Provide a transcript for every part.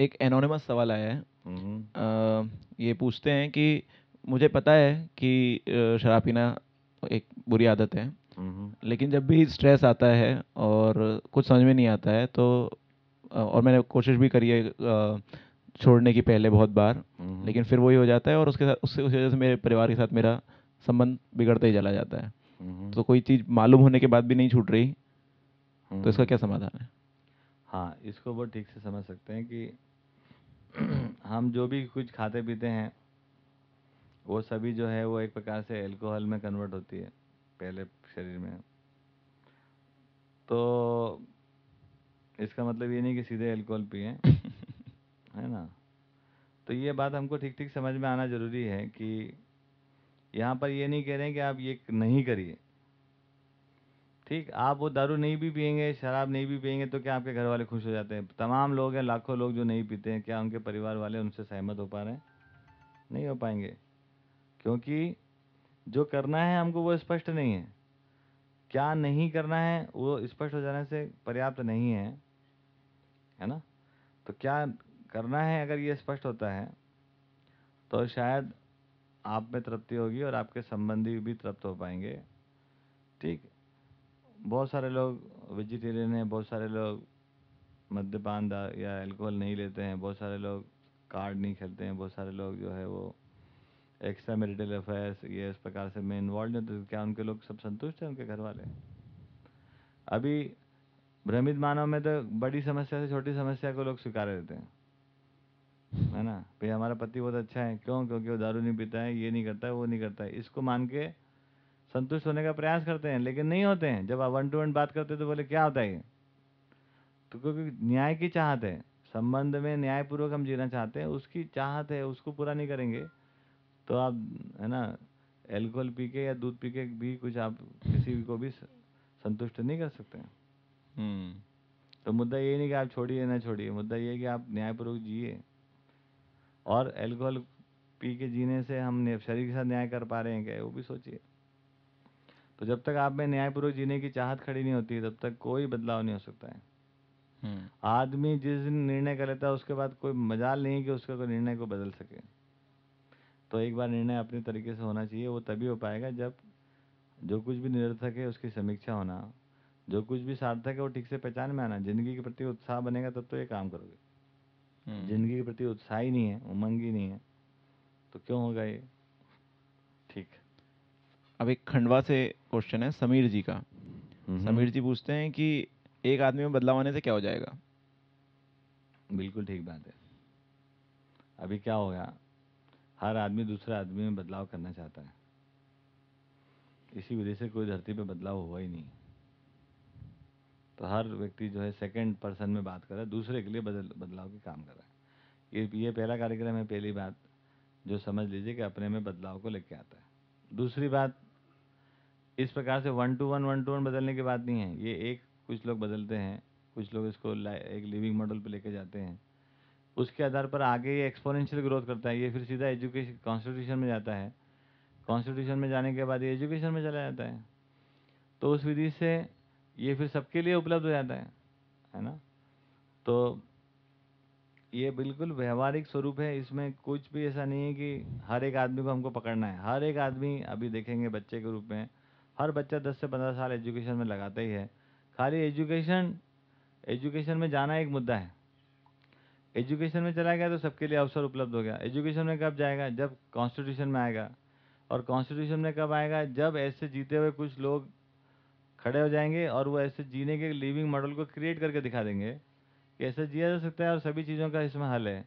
एक एनोनिमस सवाल आया है। हम्म, अ, ये पूछते हैं कि मुझे पता है कि शराब पीना एक बुरी आदत है हम्म, लेकिन जब भी स्ट्रेस आता है और कुछ समझ में नहीं आता है तो और मैंने कोशिश भी करी है छोड़ने की पहले बहुत बार हम्म, लेकिन फिर वही हो जाता है और उसके साथ उससे उस वजह से मेरे परिवार के साथ मेरा संबंध बिगड़ता ही चला जाता है। हम्म, तो कोई चीज़ मालूम होने के बाद भी नहीं छूट रही हम्म, तो इसका क्या समाधान है? हाँ इसको बहुत ठीक से समझ सकते हैं कि हम जो भी कुछ खाते पीते हैं वो सभी जो है वो एक प्रकार से अल्कोहल में कन्वर्ट होती है पहले शरीर में। तो इसका मतलब ये नहीं कि सीधे अल्कोहल पिए है ना? तो ये बात हमको ठीक ठीक समझ में आना ज़रूरी है कि यहाँ पर ये नहीं कह रहे हैं कि आप ये नहीं करिए। ठीक, आप वो दारू नहीं भी पियेंगे, शराब नहीं भी पियेंगे तो क्या आपके घर वाले खुश हो जाते हैं? तमाम लोग हैं, लाखों लोग जो नहीं पीते हैं, क्या उनके परिवार वाले उनसे सहमत हो पा रहे हैं? नहीं हो पाएँगे। क्योंकि जो करना है हमको वो स्पष्ट नहीं है। क्या नहीं करना है, वो स्पष्ट हो जाने से पर्याप्त नहीं है है ना? तो क्या करना है अगर ये स्पष्ट होता है तो शायद आप में तृप्ति होगी और आपके संबंधी भी तृप्त हो पाएँगे। ठीक बहुत सारे लोग वेजिटेरियन हैं, बहुत सारे लोग मद्यपान या अल्कोहल नहीं लेते हैं, बहुत सारे लोग कार्ड नहीं खेलते हैं, बहुत सारे लोग जो है वो एक्स्ट्रा मैरिटल अफेयर्स ये इस प्रकार से में इन्वॉल्व नहीं तो क्या उनके लोग सब संतुष्ट हैं, उनके घर वाले अभी भ्रमित मानव में तो बड़ी समस्या से छोटी समस्या को लोग स्वीकार लेते हैं। है ना? भाई हमारा पति बहुत अच्छा है, क्यों? क्योंकि वो दारू नहीं पीता है, ये नहीं करता है, वो नहीं करता है। इसको मान के संतुष्ट होने का प्रयास करते हैं लेकिन नहीं होते हैं। जब आप वन टू वन बात करते हैं तो बोले क्या होता है ये? तो क्योंकि न्याय की चाहत है संबंध में न्यायपूर्वक हम जीना चाहते हैं उसकी चाहत है उसको पूरा नहीं करेंगे तो आप है ना एल्कोहल पी के या दूध पी के भी कुछ आप किसी को भी संतुष्ट नहीं कर सकते हैं। हम्म। तो मुद्दा ये नहीं कि आप छोड़िए ना छोड़िए मुद्दा ये कि आप न्यायपूर्वक जिए। और एल्कोहल पी के जीने से हम शरीर के साथ न्याय कर पा रहे हैं क्या वो भी सोचिए। तो जब तक आप में न्यायपूर्वक जीने की चाहत खड़ी नहीं होती तब तक कोई बदलाव नहीं हो सकता है। हम्म। आदमी जिस दिन निर्णय कर लेता है उसके बाद कोई मजाल नहीं है कि उसका कोई निर्णय को बदल सके। तो एक बार निर्णय अपने तरीके से होना चाहिए वो तभी हो पाएगा जब जो कुछ भी निरर्थक है उसकी समीक्षा होना। जो कुछ भी सार्थक है वो ठीक से पहचान में आना। ज़िंदगी के प्रति उत्साह बनेगा तब तो ये काम करोगे। हम्म। ज़िंदगी के प्रति उत्साह ही नहीं है उमंग ही नहीं है। तो क्यों होगा ये? अब एक खंडवा से क्वेश्चन है समीर जी का। समीर जी पूछते हैं कि एक आदमी में बदलाव आने से क्या हो जाएगा? बिल्कुल ठीक बात है। अभी क्या हो गया? हर आदमी दूसरे आदमी में बदलाव करना चाहता है। इसी वजह से कोई धरती पे बदलाव हुआ ही नहीं। तो हर व्यक्ति जो है सेकंड पर्सन में बात कर रहा है दूसरे के लिए बदल बदलाव के काम कर रहा है। ये ये पहला कार्यक्रम है पहली बात। जो समझ लीजिए कि अपने में बदलाव को लेके आता है। दूसरी बात इस प्रकार से one two one one two one बदलने की बात नहीं है। ये एक, कुछ लोग बदलते हैं, कुछ लोग इसको एक लिविंग मॉडल पे लेके जाते हैं। उसके आधार पर आगे ये एक्सपोनेंशियल ग्रोथ करता है। ये फिर सीधा एजुकेशन कॉन्स्टिट्यूशन में जाता है। कॉन्स्टिट्यूशन में जाने के बाद ये एजुकेशन में चला जाता है। तो उस विधि से ये फिर सबके लिए उपलब्ध हो जाता है है ना? तो ये बिल्कुल व्यवहारिक स्वरूप है। इसमें कुछ भी ऐसा नहीं है कि हर एक आदमी को हमको पकड़ना है। हर एक आदमी अभी देखेंगे बच्चे के रूप में हर बच्चा 10 से 15 साल एजुकेशन में लगाता ही है। खाली एजुकेशन एजुकेशन में जाना एक मुद्दा है। एजुकेशन में चला गया तो सबके लिए अवसर उपलब्ध हो गया। एजुकेशन में कब जाएगा? जब कॉन्स्टिट्यूशन में आएगा। और कॉन्स्टिट्यूशन में कब आएगा? जब ऐसे जीते हुए कुछ लोग खड़े हो जाएँगे और वो ऐसे जीने के लिविंग मॉडल को क्रिएट करके दिखा देंगे कि ऐसे जिया जा सकता है और सभी चीज़ों का इसमें हल है।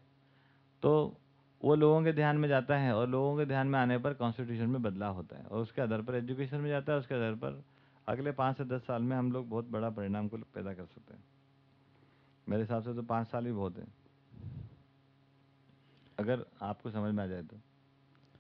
तो वो लोगों के ध्यान में जाता है और लोगों के ध्यान में आने पर कॉन्स्टिट्यूशन में बदलाव होता है और उसके आधार पर एजुकेशन में जाता है, उसके आधार पर अगले पाँच से दस साल में हम लोग बहुत बड़ा परिणाम को पैदा कर सकते हैं। मेरे हिसाब से तो पाँच साल ही बहुत है। अगर आपको समझ में आ जाए तो।